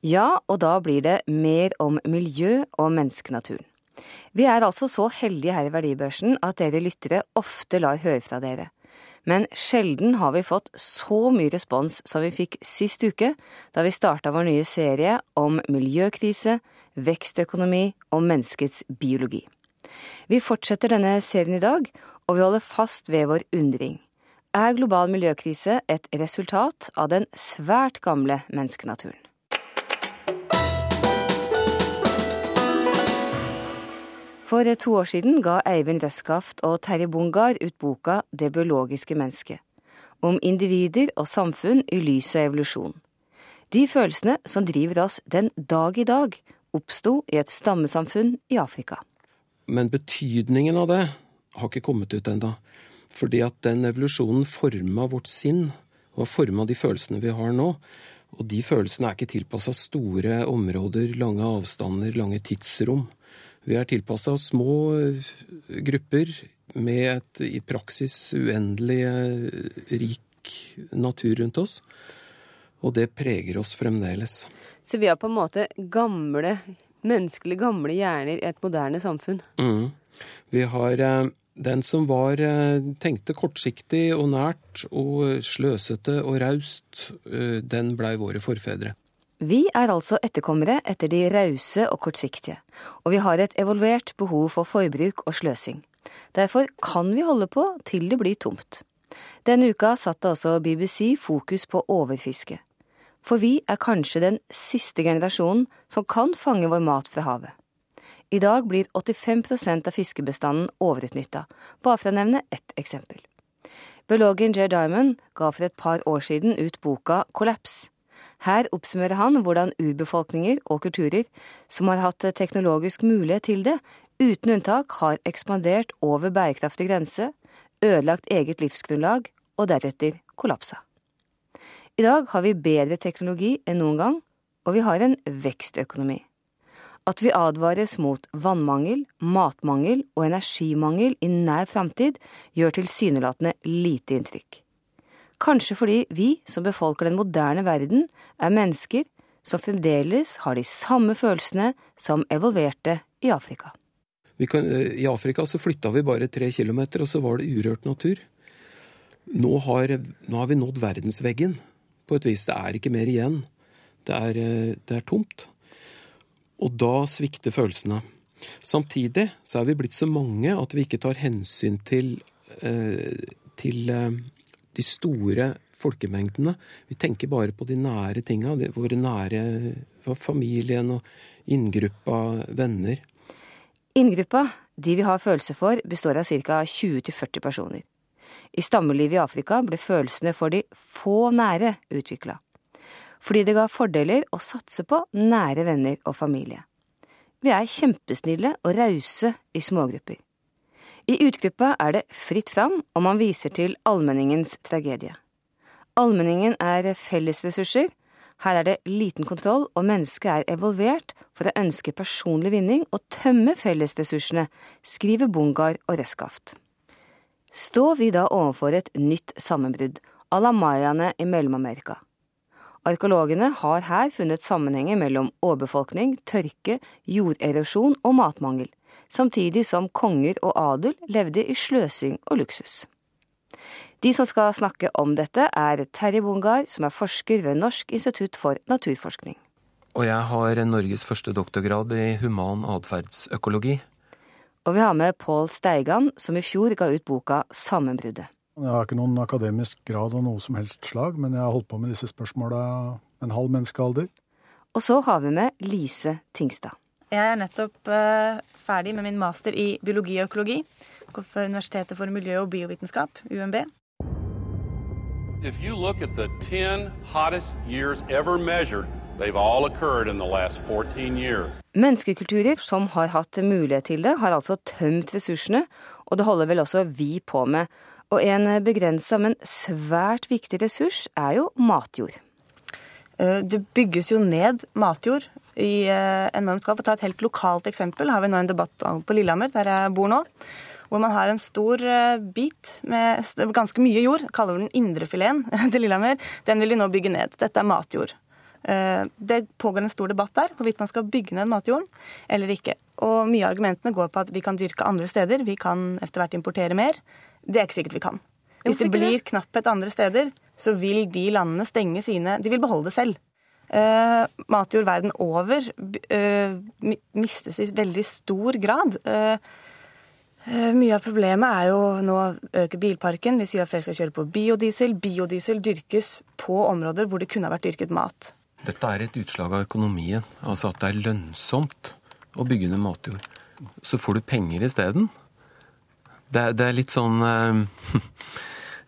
Ja, og da blir det mer om miljø og menneskenaturen. Vi er altså så heldige her i Verdibørsen at dere lyttere ofte lar høre fra dere. Men sjelden har vi fått så mye respons som vi fikk sist uke, da vi starta vår nye serie om miljøkrise, vekstøkonomi og menneskets biologi. Vi fortsetter denne serien i dag, og vi holder fast ved vår undring. Er global miljøkrise et resultat av den svært gamle menneskenaturen? For to år siden ga Eivind Røskaft og Terje Bungar ut boka Det biologiske mennesket, om individer og samfunn i lys av evolusjon. De følelsene som driver oss den dag i dag, oppsto i et stammesamfunn i Afrika. Men betydningen av det har ikke kommet ut ennå. Fordi at den evolusjonen forma vårt sinn, og har forma de følelsene vi har nå. Og de følelsene er ikke tilpassa store områder, lange avstander, lange tidsrom. Vi er tilpassa små eh, grupper med et i praksis uendelig eh, rik natur rundt oss. Og det preger oss fremdeles. Så vi har på en måte gamle, menneskelig gamle hjerner i et moderne samfunn? Mm. Vi har eh, den som var tenkte kortsiktig og nært og sløsete og raust, den blei våre forfedre. Vi er altså etterkommere etter de rause og kortsiktige, og vi har et evolvert behov for forbruk og sløsing. Derfor kan vi holde på til det blir tomt. Denne uka satte altså BBC fokus på overfiske. For vi er kanskje den siste generasjonen som kan fange vår mat fra havet. I dag blir 85% av fiskebestanden overutnytta, bare for å nevne ett eksempel. Biologen Jay Diamond ga for et par år siden ut boka Kollaps her oppsummerer han hvordan urbefolkninger og kulturer som har hatt teknologisk mulighet til det, uten unntak har ekspandert over bærekraftig grense, ødelagt eget livsgrunnlag og deretter kollapsa. I dag har vi bedre teknologi enn noen gang, og vi har en vekstøkonomi. At vi advares mot vannmangel, matmangel og energimangel i nær framtid, gjør tilsynelatende lite inntrykk. Kanskje fordi vi som befolker den moderne verden, er mennesker som fremdeles har de samme følelsene som evolverte i Afrika. Kan, eh, I Afrika så flytta vi bare tre kilometer, og så var det urørt natur. Nå har, nå har, vi nådd verdensveggen på et vis. Det er ikke mer igjen. Det er, eh, det er tomt. Og da svikter følelsene. Samtidig så er vi blitt så mange at vi ikke tar hensyn til, eh, til de store folkemengdene. Vi tenker bare på de nære tinga, våre nære familien og inngruppa venner. Inngruppa, de vi har følelser for, består av ca. 20-40 personer. I stammelivet i Afrika ble følelsene for de få nære utvikla. Fordi det ga fordeler å satse på nære venner og familie. Vi er kjempesnille og rause i smågrupper. I utgruppa er det fritt fram, og man viser til allmenningens tragedie. Allmenningen er fellesressurser, her er det liten kontroll, og mennesket er evolvert for å ønske personlig vinning og tømme fellesressursene, skriver Bungar og Røskaft. Står vi da overfor et nytt sammenbrudd, à la mayaene i Mellom-Amerika? Arkeologene har her funnet sammenhenger mellom overbefolkning, tørke, jorderosjon og matmangel samtidig som konger og adel levde i sløsing og luksus. De som skal snakke om dette, er Terje Bungar, som er forsker ved Norsk institutt for naturforskning. Og jeg har Norges første doktorgrad i human atferdsøkologi. Og vi har med Pål Steigan, som i fjor ga ut boka Sammenbruddet. Jeg har ikke noen akademisk grad av noe som helst slag, men jeg har holdt på med disse spørsmåla en halv menneskealder. Og så har vi med Lise Tingstad. Jeg er nettopp uh, ferdig med min master i biologi og økologi på Universitetet for miljø og biovitenskap, UMB. If you look at the 10 hottest years ever measured, they've all occurred in the last 14 years. Menneskekulturer som har hatt mulighet til det, har altså tømt ressursene, og det holder vel også vi på med. Og en begrensa, men svært viktig ressurs er jo matjord. Eh, det bygges jo ned matjord i eh, enormt skala. For å ta et helt lokalt eksempel har vi nå en debatt på Lillehammer, der jeg bor nå. Hvor man har en stor eh, bit med ganske mye jord, kaller vi den indrefileten til Lillehammer. Den vil de nå bygge ned. Dette er matjord. Eh, det pågår en stor debatt der, hvorvidt man skal bygge ned matjorden eller ikke. Og mye av argumentene går på at vi kan dyrke andre steder, vi kan etter hvert importere mer. Det er ikke sikkert vi kan. Hvis det blir knapphet andre steder, så vil de landene stenge sine De vil beholde det selv. Uh, matjord verden over uh, mistes i veldig stor grad. Uh, mye av problemet er jo nå å øke bilparken. Vi sier at flere skal kjøre på biodiesel. Biodiesel dyrkes på områder hvor det kunne ha vært dyrket mat. Dette er et utslag av økonomien. Altså at det er lønnsomt å bygge ned matjord. Så får du penger isteden. Det, det er litt sånn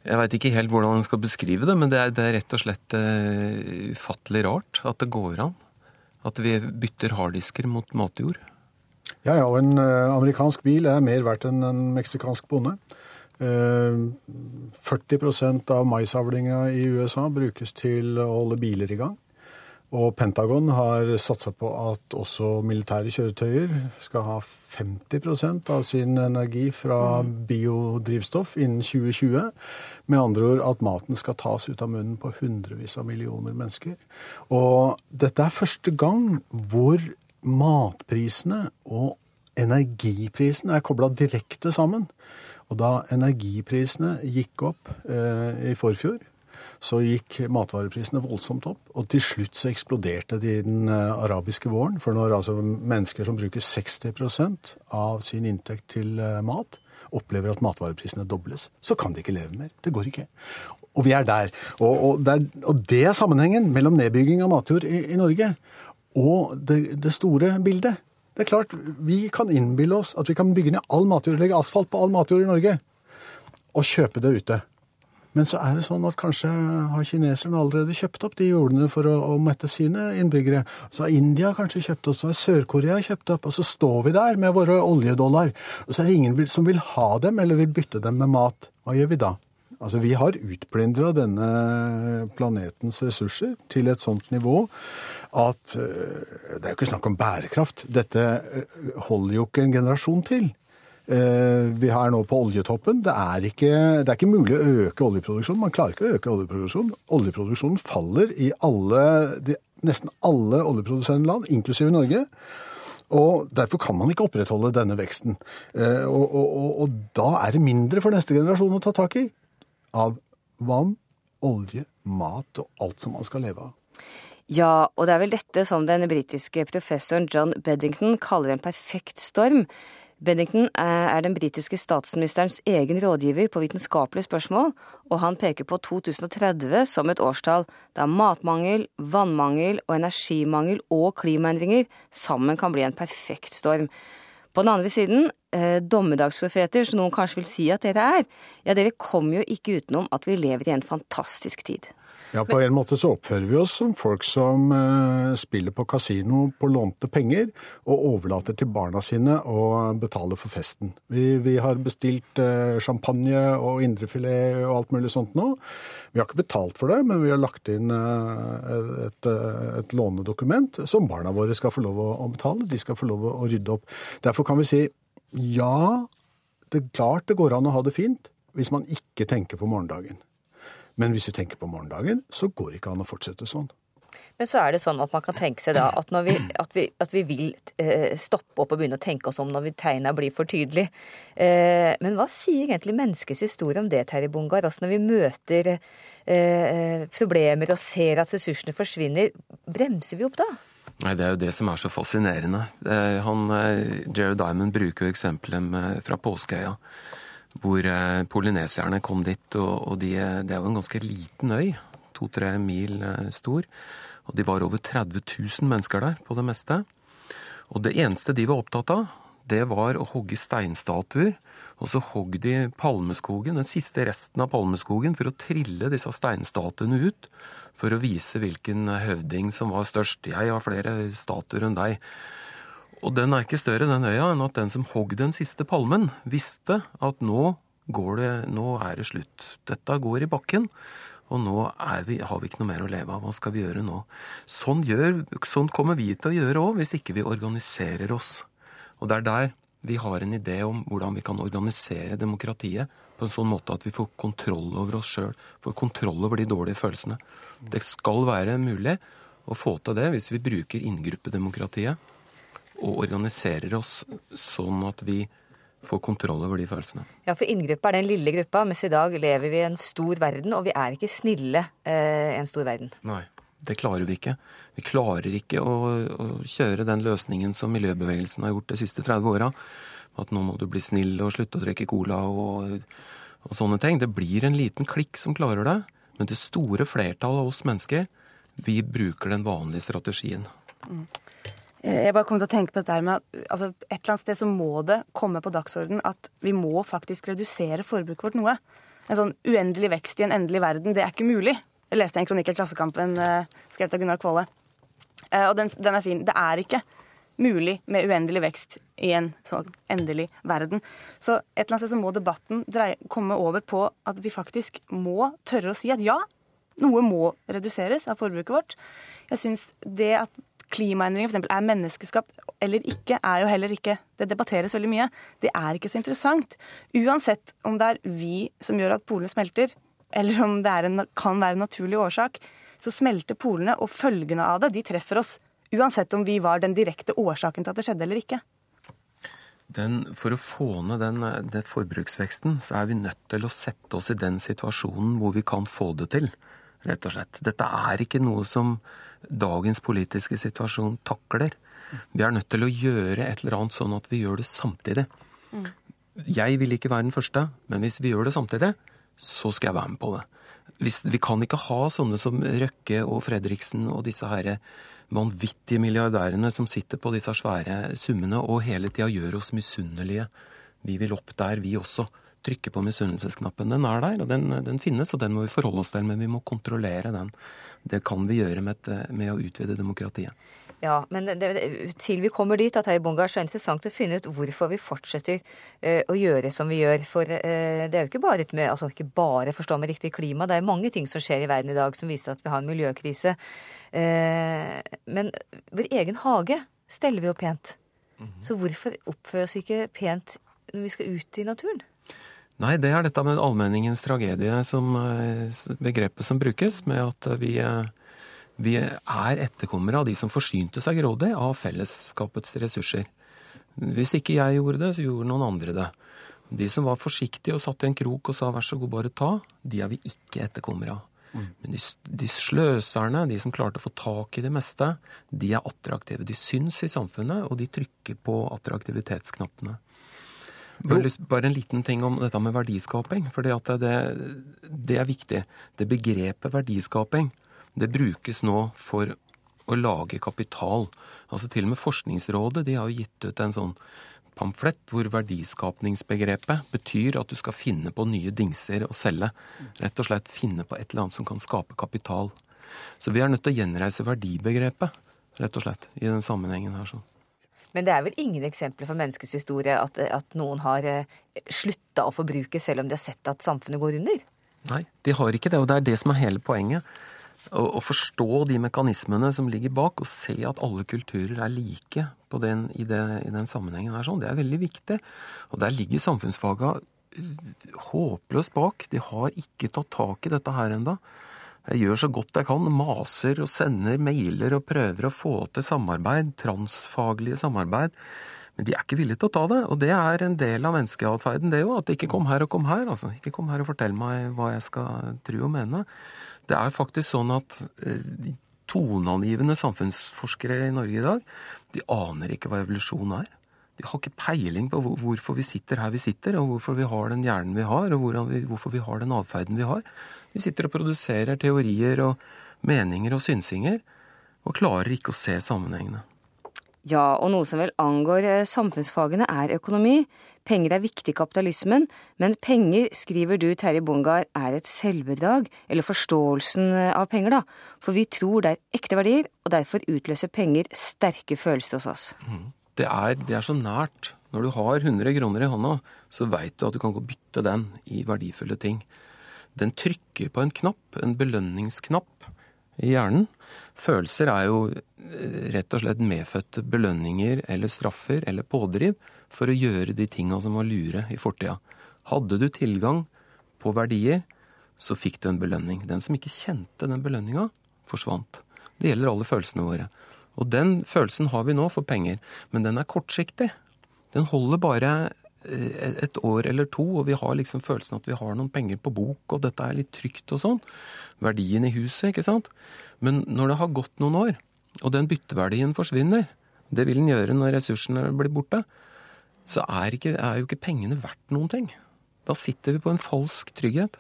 Jeg veit ikke helt hvordan en skal beskrive det, men det er, det er rett og slett uh, ufattelig rart at det går an. At vi bytter harddisker mot matjord. Ja, ja, og en uh, amerikansk bil er mer verdt enn en meksikansk bonde. Uh, eh, 40% av maisavlinga i USA brukes til å holde biler i gang. Og Pentagon har satsa på at også militære kjøretøyer skal ha 50% av sin energi fra biodrivstoff innen 2020. Med andre ord at maten skal tas ut av munnen på hundrevis av millioner mennesker. Og dette er første gang hvor matprisene og energiprisene er kobla direkte sammen. Og da energiprisene gikk opp eh, i forfjor, så gikk matvareprisene voldsomt opp. Og til slutt så eksploderte de i den eh, arabiske våren. For når altså mennesker som bruker 60% av sin inntekt til eh, mat, opplever at matvareprisene dobles, så kan de ikke leve mer. Det går ikke. Og vi er der. Og, og, der, og det er sammenhengen mellom nedbygging av matjord i, i Norge og det, det store bildet. Det er klart, Vi kan innbille oss at vi kan bygge ned all matjord, legge asfalt på all matjord i Norge, og kjøpe det ute. Men så er det sånn at kanskje har kineserne allerede kjøpt opp de jordene for å, å mette sine innbyggere. Så har India kanskje kjøpt opp, så har Sør-Korea kjøpt opp. Og så står vi der med våre oljedollar. Og så er det ingen som vil ha dem eller vil bytte dem med mat. Hva gjør vi da? Altså, Vi har utplyndra denne planetens ressurser til et sånt nivå at uh, det er jo ikke snakk om bærekraft. Dette uh, holder jo ikke en generasjon til. Eh, vi er nå på oljetoppen. Det er, ikke, det er, ikke, mulig å øke oljeproduksjonen. Man klarer ikke å øke oljeproduksjonen. Oljeproduksjonen faller i alle, de, nesten alle oljeproduserende land, inklusive Norge. Og Derfor kan man ikke opprettholde denne veksten. Eh, og, og, og, og da er det mindre for neste generasjon å ta tak i. Av vann, olje, mat og alt som man skal leve av. Ja, og det er vel dette som den britiske professoren John Beddington kaller en perfekt storm. Bennington er den britiske statsministerens egen rådgiver på vitenskapelige spørsmål, og han peker på 2030 som et årstall da matmangel, vannmangel og energimangel og klimaendringer sammen kan bli en perfekt storm. På den andre siden, eh, dommedagsprofeter, som noen kanskje vil si at dere er, ja, dere kommer jo ikke utenom at vi lever i en fantastisk tid. Ja, På en måte så oppfører vi oss som folk som uh, spiller på kasino på lånte penger, og overlater til barna sine å betale for festen. Vi, vi har bestilt uh, champagne og indrefilet og alt mulig sånt nå. Vi har ikke betalt for det, men vi har lagt inn uh, et, et, lånedokument som barna våre skal få lov å, betale. De skal få lov å rydde opp. Derfor kan vi si ja, det er klart det går an å ha det fint hvis man ikke tenker på morgendagen. Men hvis vi tenker på morgendagen, så går det ikke an å fortsette sånn. Men så er det sånn at man kan tenke seg da at, vi, at, vi, at vi, vil eh, stoppe opp og begynne å tenke oss om når tegna blir for tydelig. Eh, men hva sier egentlig menneskets historie om det, Terje Bungar? Altså når vi møter eh, problemer og ser at ressursene forsvinner, bremser vi opp da? Nei, Det er jo det som er så fascinerende. Han, Jerry Diamond bruker jo eksempelet fra Påskeøya hvor eh, polyneserne kom dit. Og, de, det er jo en ganske liten øy, to-tre mil eh, stor. Og de var over 30 000 mennesker der på det meste. Og det eneste de var opptatt av, det var å hogge steinstatuer. Og så hogg de palmeskogen, den siste resten av palmeskogen, for å trille disse steinstatuene ut. For å vise hvilken høvding som var størst. Jeg har flere statuer enn deg. Og den er ikke større, den øya, enn at den som hogg den siste palmen, visste at nå, det, nå er det slutt. Dette går i bakken. Og nå vi, har vi ikke noe mer å leve av. Hva skal vi gjøre nå? Sånn, gjør, sånn kommer vi til å gjøre òg, hvis ikke vi organiserer oss. Og det er der vi har en idé om hvordan vi kan organisere demokratiet på en sånn måte at vi får kontroll over oss sjøl, får kontroll over de dårlige følelsene. Det skal være mulig å få til det hvis vi bruker inngruppedemokratiet og organiserer oss sånn at vi får kontroll over de følelsene. Ja, for inngruppa er den lille gruppa, mens i dag lever vi i en stor verden, og vi er ikke snille eh, i en stor verden. Nei, det klarer vi ikke. Vi klarer ikke å, å kjøre den løsningen som miljøbevegelsen har gjort de siste 30 åra. At nå må du bli snill og slutte å drikke cola og, og sånne ting. Det blir en liten klikk som klarer det. Men det store flertallet av oss mennesker, vi bruker den vanlige strategien. Mm. Jeg bare kom til å tenke på dette med at altså, Et eller annet sted så må det komme på dagsorden at vi må faktisk redusere forbruket vårt noe. En sånn uendelig vekst i en endelig verden, det er ikke mulig. Jeg leste en kronikk i Klassekampen uh, skrevet av Gunnar Kvåle. Uh, og den, den, er fin. Det er ikke mulig med uendelig vekst i en sånn endelig verden. Så et eller annet sted så må debatten dreie, komme over på at vi faktisk må tørre å si at ja, noe må reduseres av forbruket vårt. Jeg synes det at klimaendringer f.eks. er menneskeskapt eller ikke, er jo heller ikke Det debatteres veldig mye. Det er ikke så interessant. Uansett om det er vi som gjør at polene smelter, eller om det en, kan være en naturlig årsak, så smelter polene, og følgene av det de treffer oss. Uansett om vi var den direkte årsaken til at det skjedde eller ikke. Den, for å få ned den, den, forbruksveksten, så er vi nødt til å sette oss i den situasjonen hvor vi kan få det til, rett og slett. Dette er ikke noe som dagens politiske situasjon takler. Vi er nødt til å gjøre et eller annet sånn at vi gjør det samtidig. Jeg vil ikke være den første, men hvis vi gjør det samtidig, så skal jeg være med på det. Hvis, vi kan ikke ha sånne som Røkke og Fredriksen og disse her vanvittige milliardærene som sitter på disse svære summene og hele tida gjør oss misunnelige. Vi vil opp der, vi også. Trykke på misunnelsesknappen. Den er der, og den, den, finnes, og den må vi forholde oss til. Men vi må kontrollere den. Det kan vi gjøre med, et, med å utvide demokratiet. Ja, men det, til vi kommer dit, at Bunga, så er det interessant å finne ut hvorfor vi fortsetter uh, å gjøre som vi gjør. For uh, det er jo ikke bare, med, altså ikke bare forstå med riktig klima, det er mange ting som skjer i verden i dag som viser at vi har en miljøkrise. Uh, men vår egen hage steller vi jo pent. Mm -hmm. Så hvorfor oppfører oss ikke pent når vi skal ut i naturen? Nei, det er dette med allmenningens tragedie som begrepet som brukes, med at vi, vi er etterkommere av de som forsynte seg grådig av fellesskapets ressurser. Hvis ikke jeg gjorde det, så gjorde noen andre det. De som var forsiktige og satt i en krok og sa vær så god, bare ta, de er vi ikke etterkommere av. Mm. Men de, de, sløserne, de som klarte å få tak i det meste, de er attraktive. De syns i samfunnet, og de trykker på attraktivitetsknappene. Bare en liten ting om dette med verdiskaping. For det, det, er viktig. Det begrepet verdiskaping det brukes nå for å lage kapital. Altså Til og med Forskningsrådet de har jo gitt ut en sånn pamflett hvor verdiskapningsbegrepet betyr at du skal finne på nye dingser å selge. Rett og slett finne på et eller annet som kan skape kapital. Så vi er nødt til å gjenreise verdibegrepet, rett og slett, i den sammenhengen her. sånn. Men det er vel ingen eksempler fra menneskets historie at, at noen har eh, slutta å forbruke selv om de har sett at samfunnet går under? Nei, de har ikke det, og det er det som er hele poenget. Å, å forstå de mekanismene som ligger bak, og se at alle kulturer er like den, i, det, i, den sammenhengen her, sånn, det er veldig viktig. Og der ligger samfunnsfaga eh, håpløst bak. De har ikke tatt tak i dette her enda. Jeg gjør så godt jeg kan, maser og sender mailer og prøver å få til samarbeid, transfaglige samarbeid. Men de er ikke villige til å ta det, og det er en del av menneskeatferden, det òg. At ikke kom her og kom her, altså. Ikke kom her og fortell meg hva jeg skal tro og mene. Det er faktisk sånn at eh, toneangivende samfunnsforskere i Norge i dag, de aner ikke hva evolusjon er. De har ikke peiling på hvorfor vi sitter her vi sitter, og hvorfor vi har den hjernen vi har, og hvorfor vi har den atferden vi har. De sitter og produserer teorier og meninger og synsinger, og klarer ikke å se sammenhengene. Ja, og noe som vel angår eh, samfunnsfagene er økonomi. Penger er viktig i kapitalismen, men penger, skriver du Terje Bongar, er et selvbedrag, eller forståelsen eh, av penger, da. For vi tror det er ekte verdier, og derfor utløser penger sterke følelser hos oss. Mm. Det, er, det er så nært. Når du har 100 kroner i hånda, så veit du at du kan gå og bytte den i verdifulle ting den trykker på en knapp, en belønningsknapp i hjernen. Følelser er jo eh, rett og slett medfødte belønninger eller straffer eller pådriv for å gjøre de tinga som var lure i fortida. Hadde du tilgang på verdier, så fikk du en belønning. Den som ikke kjente den belønninga, forsvant. Det gjelder alle følelsene våre. Og den følelsen har vi nå for penger, men den er kortsiktig. Den holder bare et år eller to, og vi har liksom følelsen at vi har noen penger på bok, og dette er litt trygt og sånn. Verdien i huset, ikke sant. Men når det har gått noen år, og den bytteverdien forsvinner, det vil den gjøre når ressursene blir borte, så er, ikke, er jo ikke pengene verdt noen ting. Da sitter vi på en falsk trygghet.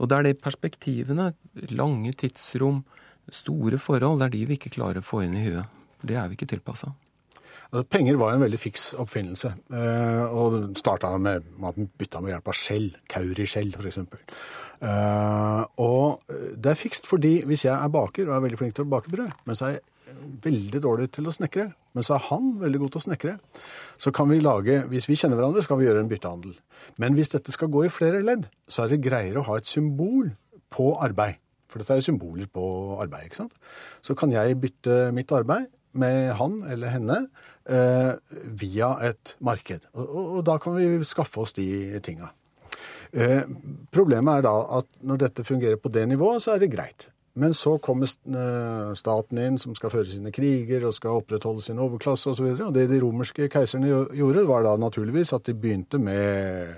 Og det er de perspektivene, lange tidsrom, store forhold, det er de vi ikke klarer å få inn i huet. Det er vi ikke tilpassa. Altså, penger var en veldig fiks oppfinnelse. Eh, og starta med at man bytta med hjelp av skjell. Kauriskjell, f.eks. Uh, og det er fikst fordi hvis jeg er baker og er veldig flink til å bake brød, men så er jeg veldig dårlig til å snekre, men så er han veldig god til å snekre, så kan vi lage Hvis vi kjenner hverandre, så kan vi gjøre en byttehandel. Men hvis dette skal gå i flere ledd, så er det greiere å ha et symbol på arbeid. For dette er jo symboler på arbeid, ikke sant. Så kan jeg bytte mitt arbeid med han eller henne eh, via et marked. Og, og, og, da kan vi skaffe oss de tinga. Eh, problemet er da at når dette fungerer på det nivået, så er det greit. Men så kommer eh, staten inn, som skal føre sine kriger og skal opprettholde sin overklasse osv. Og, så og det de romerske keiserne gjorde, var da naturligvis at de begynte med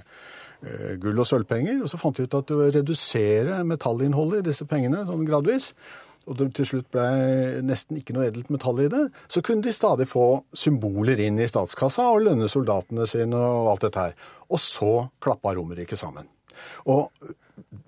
eh, gull- og sølvpenger. Og så fant de ut at å redusere metallinnholdet i disse pengene sånn gradvis, og det til slutt ble nesten ikke noe edelt metall i det, så kunne de stadig få symboler inn i statskassa og lønne soldatene sine og alt dette her. Og så klappa Romerriket sammen. Og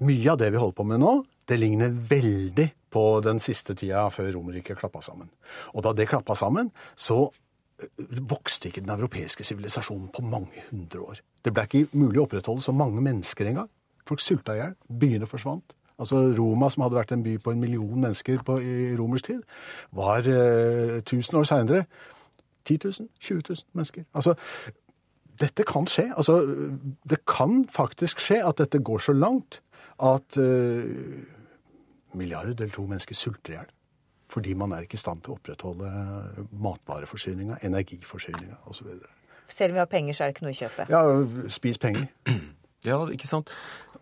mye av det vi holder på med nå, det ligner veldig på den siste tida før Romerriket klappa sammen. Og da det klappa sammen, så eh, vokste ikke den europeiske sivilisasjonen på mange hundre år. Det ble ikke mulig å opprettholde så mange mennesker engang. Folk sulta i hjel. Byene forsvant. Altså Roma, som hadde vært en by på en million mennesker på, i romersk tid, var eh, 1000 år seinere 10 000, 20 000 mennesker. Altså, dette kan skje. Altså, det kan faktisk skje at dette går så langt at eh, milliarder eller to mennesker sulter i hjel. Fordi man er ikke i stand til å opprettholde matvareforsyninga, energiforsyninga osv. Selv om vi har penger, så er det ikke noe å kjøpe? Ja, spis penger. Ja, ikke sant.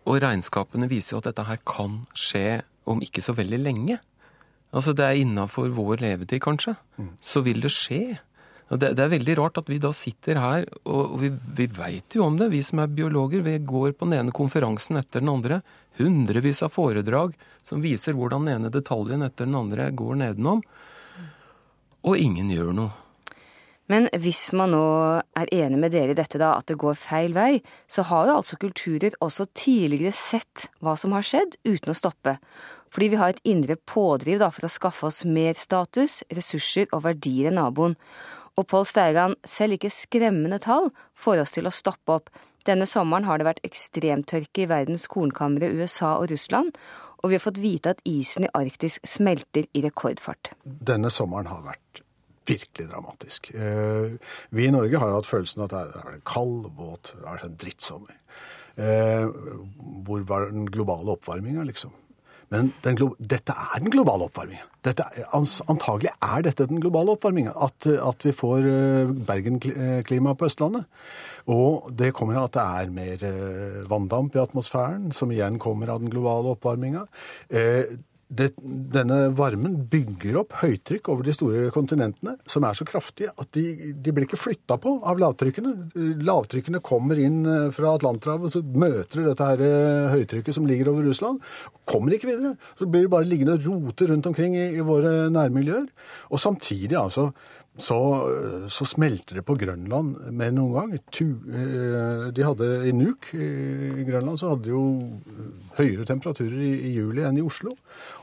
Og regnskapene viser jo at dette her kan skje om ikke så veldig lenge. Altså det er innafor vår levetid, kanskje. Mm. Så vil det skje. Og det, det, er veldig rart at vi da sitter her, og, og vi, vi veit jo om det, vi som er biologer. Vi går på den ene konferansen etter den andre. Hundrevis av foredrag som viser hvordan den ene detaljen etter den andre går nedenom. Og ingen gjør noe. Men hvis man nå er enig med dere i dette, da, at det går feil vei, så har jo altså kulturer også tidligere sett hva som har skjedd, uten å stoppe. Fordi vi har et indre pådriv da, for å skaffe oss mer status, ressurser og verdier enn naboen. Og Pål Steigan, selv ikke skremmende tall får oss til å stoppe opp. Denne sommeren har det vært ekstremtørke i verdens kornkamre USA og Russland, og vi har fått vite at isen i Arktis smelter i rekordfart. Denne sommeren har vært virkelig dramatisk. Eh, vi i Norge har jo hatt følelsen at det er kald, våt, det er en drittsommer. Eh, hvor var den globale oppvarminga, liksom? Men dette er den globale oppvarminga. Antagelig er dette den globale oppvarminga. At, at, vi får eh, Bergen-klima på Østlandet. Og det kommer av at det er mer vanndamp i atmosfæren, som igjen kommer av den globale oppvarminga det, denne varmen bygger opp høytrykk over de store kontinentene, som er så kraftige at de, de blir ikke flytta på av lavtrykkene. Lavtrykkene kommer inn eh, fra Atlanterhavet, så møter dette her eh, høytrykket som ligger over Russland. Kommer ikke videre. Så blir det bare liggende og rote rundt omkring i, i våre nærmiljøer. Og samtidig, altså så, så, smelter det på Grønland mer enn noen gang. Tu, de hadde I Nuuk i Grønland så hadde de jo høyere temperaturer i, i juli enn i Oslo.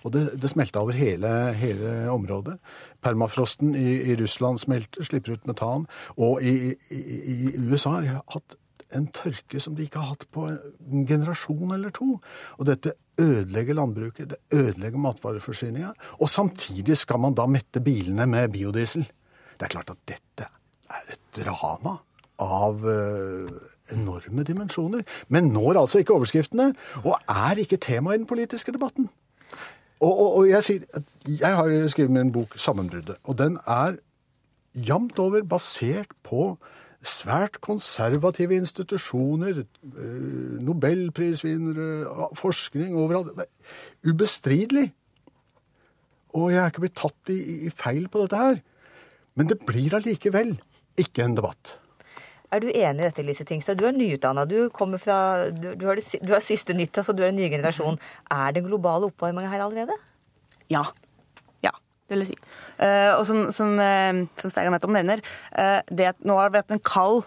Og det, det smelta over hele, hele, området. Permafrosten i, i, Russland smelter, slipper ut metan. Og i, i USA har de hatt en tørke som de ikke har hatt på en generasjon eller to. Og dette ødelegger landbruket, det ødelegger matvareforsyninga. Og samtidig skal man da mette bilene med biodiesel. Det er klart at dette er et drama av uh, enorme dimensjoner. Men når altså ikke overskriftene, og er ikke tema i den politiske debatten. Og, og, og jeg, sier, jeg har skrevet min bok 'Sammenbruddet', og den er jevnt over basert på svært konservative institusjoner, uh, nobelprisvinnere, forskning overalt. Ubestridelig og jeg er ikke blitt tatt i, i feil på dette her. Men det blir allikevel ikke en debatt. Er du enig i dette, Lise Tingstad? Du er nyutdanna. Du du, du, har du har siste nytt, altså du er en ny generasjon. Er det globale oppvarminga her allerede? Ja. Ja, det vil jeg si. Uh, og som, som, uh, som Steigan nettopp nevner, uh, det at nå har vi hatt en kald,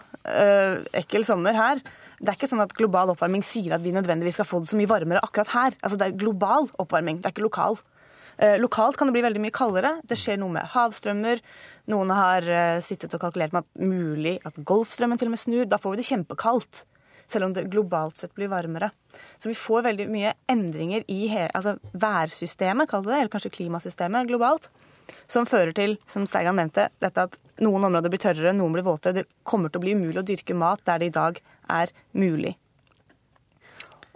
ekkel sommer her. Det er ikke sånn at global oppvarming sier at vi nødvendigvis skal få det så mye varmere akkurat her. Altså Det er global oppvarming, det er ikke lokal. Lokalt kan det bli veldig mye kaldere. Det skjer noe med havstrømmer. Noen har sittet og kalkulert med at mulig at Golfstrømmen til og med snur. Da får vi det kjempekaldt selv om det globalt sett blir varmere. Så vi får veldig mye endringer i altså værsystemet, kall det det, eller kanskje klimasystemet globalt, som fører til, som Steigan nevnte, dette at noen områder blir tørrere, noen blir våte. Det kommer til å bli umulig å dyrke mat der det i dag er mulig.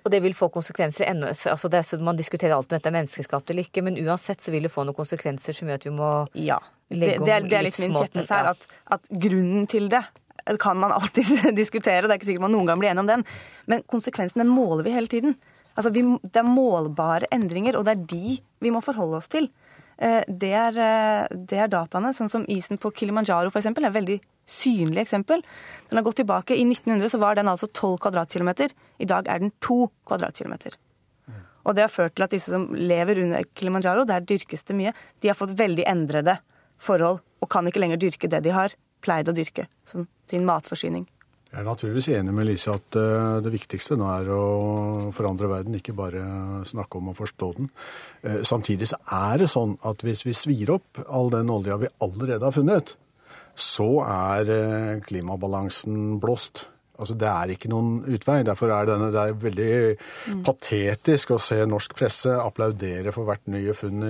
Og det vil få konsekvenser ennå, altså det Man diskuterer alltid om dette er menneskeskapt eller ikke, men uansett så vil det få noen konsekvenser som gjør at vi må ja. legge om det, det, det er litt min kjeppelse her, at, at grunnen til det kan man alltid diskutere, det er ikke sikkert man noen gang blir enig om den. Men konsekvensen den måler vi hele tiden. Altså, vi, det er målbare endringer, og det er de vi må forholde oss til. Eh, det er, eh, det er dataene, sånn som isen på Kilimanjaro f.eks. er veldig synlig eksempel. Den har gått tilbake. I 1900 så var den altså 12 kvadratkilometer. I dag er den 2 kvadratkilometer. Og det har ført til at disse som lever under Kilimanjaro, der dyrkes det mye, de har fått veldig endrede forhold og kan ikke lenger dyrke det de har pleid å dyrke som sin matforsyning. Jeg er naturligvis enig med Lise at eh, det viktigste nå er å forandre verden, ikke bare snakke om å forstå den. Eh, samtidig så er det sånn at hvis vi svir opp all den olja vi allerede har funnet, så er eh, klimabalansen blåst. Altså, Det er ikke noen utvei. Derfor er denne, det er veldig mm. patetisk å se norsk presse applaudere for hvert nye funn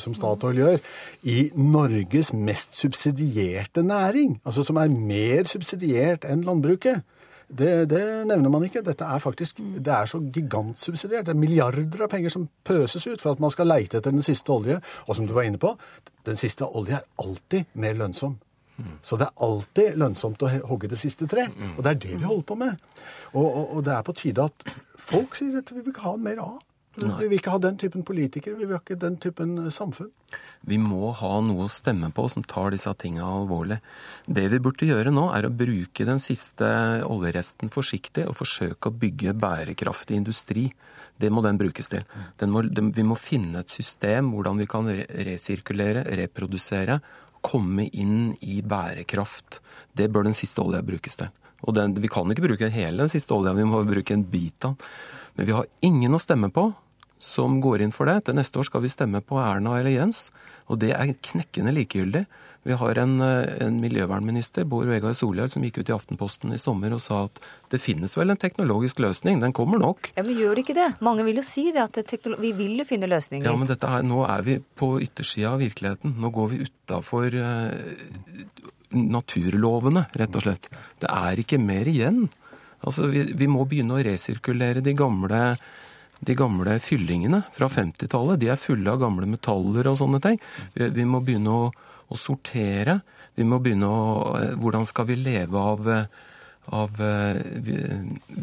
som Statoil gjør, i Norges mest subsidierte næring. Altså som er mer subsidiert enn landbruket. Det, det, nevner man ikke. Dette er faktisk, det er så gigantsubsidiert. Det er milliarder av penger som pøses ut for at man skal leite etter den siste olje. Og som du var inne på, den siste olje er alltid mer lønnsom så det er alltid lønnsomt å hogge det siste tre. Og det er det vi holder på med. Og, og, og det er på tide at folk sier at vi vil ikke ha mer av. Nei. Vi vil ikke ha den typen politikere, vi vil ikke ha den typen samfunn. Vi må ha noe å stemme på som tar disse tingene alvorlig. Det vi burde gjøre nå, er å bruke den siste oljeresten forsiktig og forsøke å bygge bærekraftig industri. Det må den brukes til. Den må, den, vi må finne et system hvordan vi kan resirkulere, reprodusere komme inn i bærekraft. Det bør den siste olja brukes til. Og den, Vi kan ikke bruke hele den siste olja, vi må bruke en bit av den. Men vi har ingen å stemme på som går inn for det. Til neste år skal vi stemme på Erna eller Jens, og det er knekkende likegyldig. Vi har en, eh, en miljøvernminister, Bård Vegar Solhjell, som gikk ut i Aftenposten i sommer og sa at det finnes vel en teknologisk løsning, den kommer nok. Ja, Men gjør det ikke det? Mange vil jo si det, at vi vil jo finne løsninger. Ja, men her, nå er vi på yttersida av virkeligheten. Nå går vi utafor uh, naturlovene, rett og slett. Det er ikke mer igjen. Altså, vi, vi må begynne å resirkulere de gamle de gamle fyllingene fra 50-tallet. De er fulle av gamle metaller og sånne ting. Vi, vi må begynne å å sortere. Vi må begynne å eh, Hvordan skal vi leve av, eh, av eh,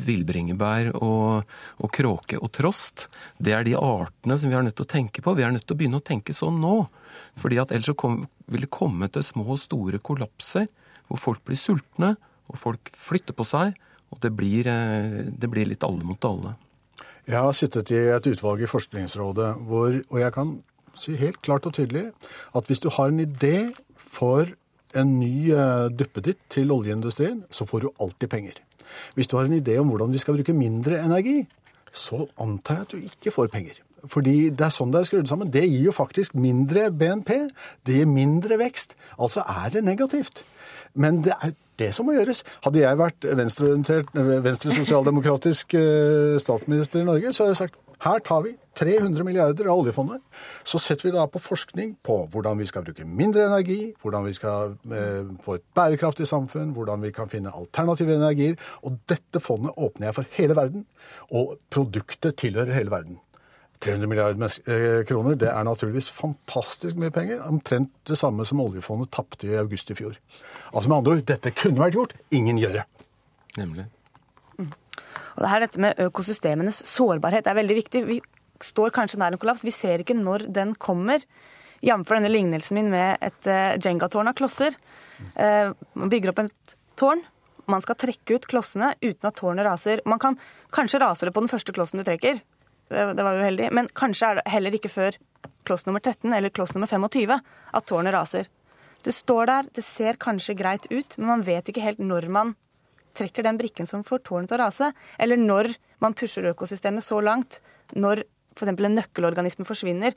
villbringebær og, og, kråke og trost? Det er de artene som vi er nødt til å tenke på. Vi er nødt til å begynne å tenke sånn nå. Fordi at ellers så kom, vil det komme til små og store kollapser hvor folk blir sultne, og folk flytter på seg. Og det blir, det blir litt alle mot alle. Jeg har sittet i et utvalg i Forskningsrådet hvor, og jeg kan si helt klart og tydelig at hvis du har en idé for en ny uh, duppeditt til oljeindustrien, så får du alltid penger. Hvis du har en idé om hvordan vi skal bruke mindre energi, så antar jeg at du ikke får penger. Fordi det er sånn det er skrudd sammen. Det gir jo faktisk mindre BNP. Det gir mindre vekst. Altså er det negativt. Men det er det som må gjøres. Hadde jeg vært venstreorientert, venstre sosialdemokratisk eh, statsminister i Norge, så hadde jeg sagt her tar vi 300 milliarder av oljefondet. Så setter vi da på forskning på hvordan vi skal bruke mindre energi, hvordan vi skal eh, få et bærekraftig samfunn, hvordan vi kan finne alternative energier. Og dette fondet åpner jeg for hele verden, og produktet tilhører hele verden. 300 milliarder eh, kroner, det er naturligvis fantastisk mye penger. Omtrent det samme som oljefondet tapte i august i fjor. Altså med andre ord, dette kunne vært gjort, ingen gjør det. Nemlig. Og det her, Dette med økosystemenes sårbarhet er veldig viktig. Vi står kanskje nær en kollaps. Vi ser ikke når den kommer. Jf. denne lignelsen min med et uh, Jenga-tårn av klosser. Uh, man bygger opp et tårn. Man skal trekke ut klossene uten at tårnet raser. Man kan, Kanskje raser det på den første klossen du trekker, det, det var uheldig. men kanskje er det heller ikke før kloss nummer 13 eller kloss nummer 25 at tårnet raser. Det står der, det ser kanskje greit ut, men man vet ikke helt når man trekker den brikken som får tårnet til å rase, eller når man pusher økosystemet så langt, når f.eks. en nøkkelorganisme forsvinner,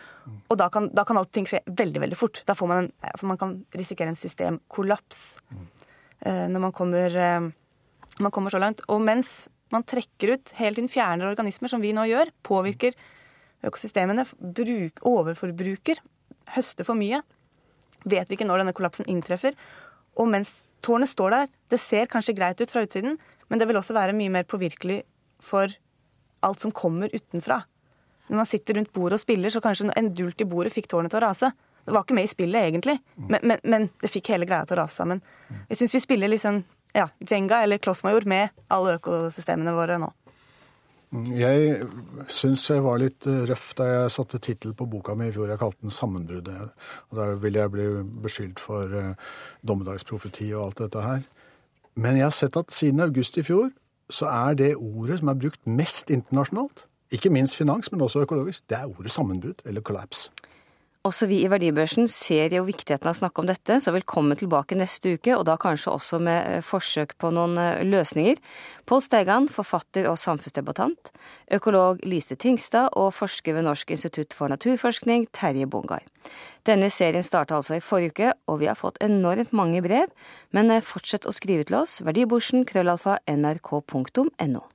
og da kan, da kan allting skje veldig veldig fort. Da får man, altså man kan risikere en systemkollaps eh, når man kommer, eh, man kommer så langt. Og mens man trekker ut, helt inn fjerner organismer, som vi nå gjør, påvirker økosystemene, bruk, overforbruker, høster for mye, vet vi ikke når denne kollapsen inntreffer. Og mens tårnet står der, det ser kanskje greit ut fra utsiden, men det vil også være mye mer påvirkelig for alt som kommer utenfra. Når man sitter rundt bordet og spiller, så kanskje en dult i bordet fikk tårnet til å rase. Det var ikke med i spillet, egentlig, men, men, men det fikk hele greia til å rase sammen. Jeg syns vi spiller litt sånn ja, Jenga eller Klossmajor med alle økosystemene våre nå. Jeg syns jeg var litt røff da jeg satte tittel på boka mi i fjor. Jeg kalte den 'Sammenbruddet'. Og Da ville jeg bli beskyldt for uh, dommedagsprofeti og alt dette her. Men jeg har sett at siden august i fjor så er det ordet som er brukt mest internasjonalt, ikke minst finans, men også økologisk, det er ordet sammenbrudd, eller collapse. Også vi i Verdibørsen ser jo viktigheten av å snakke om dette, så velkommen tilbake neste uke, og da kanskje også med eh, forsøk på noen eh, løsninger. Pål Steigan, forfatter og samfunnsdebattant, økolog Lise Tingstad og forsker ved Norsk institutt for naturforskning, Terje Bongar. Denne serien starta altså i forrige uke, og vi har fått enormt mange brev, men eh, fortsett å skrive til oss, verdibørsen krøllalfa nrk.no.